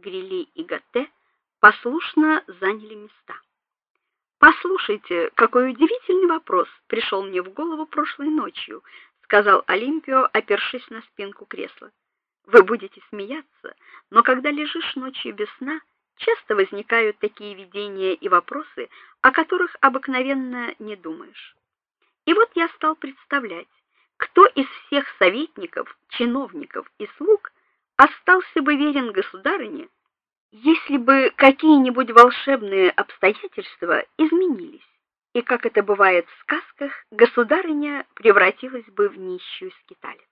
Грили и Гатте послушно заняли места. Послушайте, какой удивительный вопрос пришел мне в голову прошлой ночью, сказал Олимпио, опершись на спинку кресла. Вы будете смеяться, но когда лежишь ночью без сна, часто возникают такие видения и вопросы, о которых обыкновенно не думаешь. И вот я стал представлять, кто из всех советников, чиновников и слуг остался бы верен государыне, если бы какие-нибудь волшебные обстоятельства изменились, и как это бывает в сказках, государыня превратилась бы в нищую скиталицу.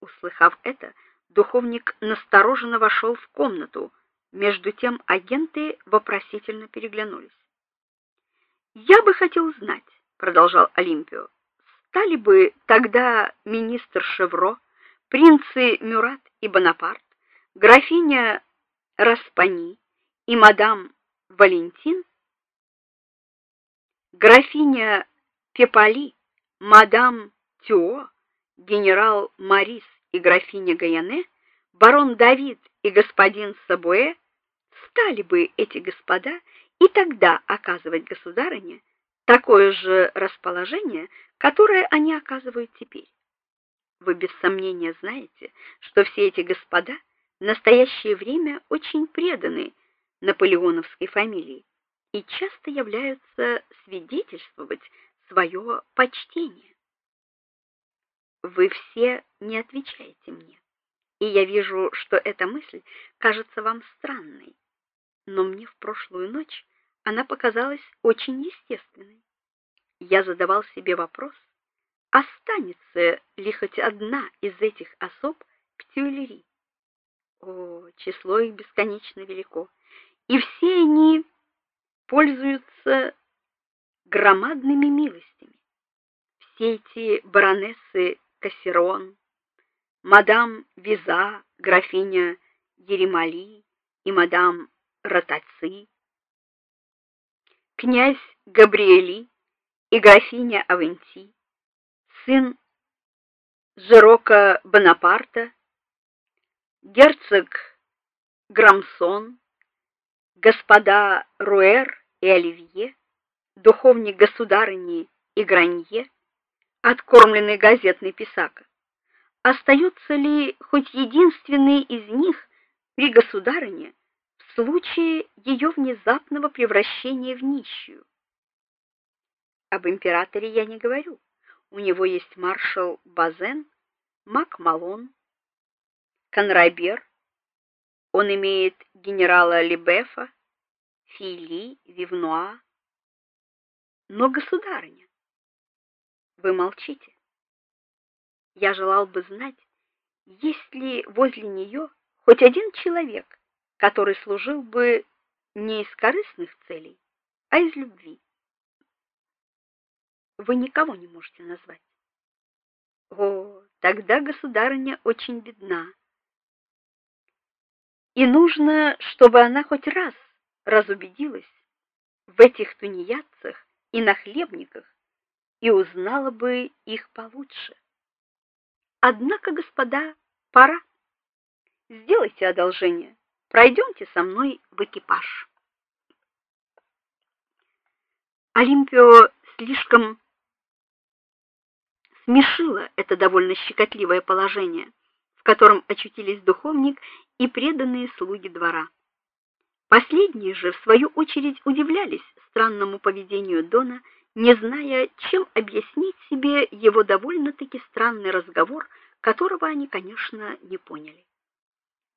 Услыхав это, духовник настороженно вошел в комнату. Между тем агенты вопросительно переглянулись. Я бы хотел знать, продолжал Олимпио, стали бы тогда министр Шевро, принцы Мюрат и Бонапарт, графиня Распани и мадам Валентин, графиня Пепали, мадам Тюо, генерал Марис и графиня Гаяне, барон Давид и господин Сабуэ, стали бы эти господа и тогда оказывать государыне такое же расположение, которое они оказывают теперь. Вы без сомнения знаете, что все эти господа в настоящее время очень преданы наполеоновской фамилии и часто являются свидетельствовать свое почтение. Вы все не отвечаете мне. И я вижу, что эта мысль кажется вам странной. Но мне в прошлую ночь она показалась очень естественной. Я задавал себе вопрос: останется ли хоть одна из этих особ в Тюильри? О, число их бесконечно велико, и все они пользуются громадными милостями. Все эти баронессы Кассерон, мадам Виза, графиня Еремали и мадам Ротаци, князь Габриэли и графиня Авенти, сын Жерока Бонапарта герцог Грамсон, господа Руэр и Оливье, духовник государыни и Гранье, откормленный газетный писака. Остается ли хоть единственный из них при государыне в случае ее внезапного превращения в нищую? Об императоре я не говорю. У него есть маршал Базен, Мак Малон, Конрабер. Он имеет генерала Лебефа, Фили, Вивнуа. Но государыня, вы молчите. Я желал бы знать, есть ли возле нее хоть один человек, который служил бы не из корыстных целей, а из любви. Вы никого не можете назвать. О, тогда государыня очень бедна. И нужно, чтобы она хоть раз разубедилась в этих тунеядцах и нахлебниках и узнала бы их получше. Однако, господа, пора. Сделайте одолжение. Пройдемте со мной в экипаж. Олимпио слишком смешило это довольно щекотливое положение в котором очутились духовник и преданные слуги двора. Последние же в свою очередь удивлялись странному поведению Дона, не зная, чем объяснить себе его довольно-таки странный разговор, которого они, конечно, не поняли.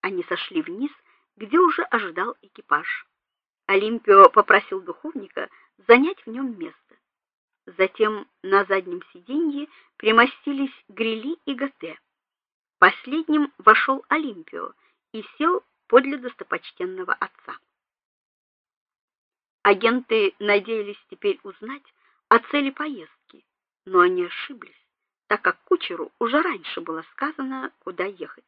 Они сошли вниз, где уже ожидал экипаж. Олимпио попросил духовника занять в нем место. Затем на заднем сиденье примостились Грили и Гате. Последним вошел Олимпио и сел подле достопочтенного отца. Агенты надеялись теперь узнать о цели поездки, но они ошиблись, так как кучеру уже раньше было сказано, куда ехать.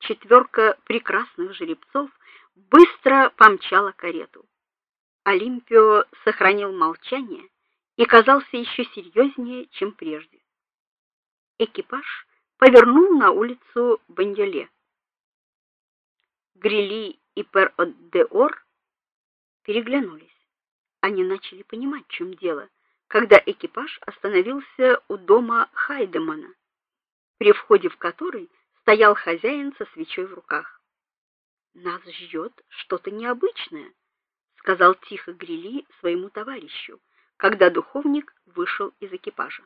Четверка прекрасных жеребцов быстро помчала карету. Олимпио сохранил молчание и казался еще серьезнее, чем прежде. Экипаж повернул на улицу Банделе. Грили и Пер-Деор переглянулись. Они начали понимать, в чем дело, когда экипаж остановился у дома Хайдемана, при входе в который стоял хозяин со свечой в руках. Нас ждет что-то необычное, сказал тихо Грили своему товарищу, когда духовник вышел из экипажа.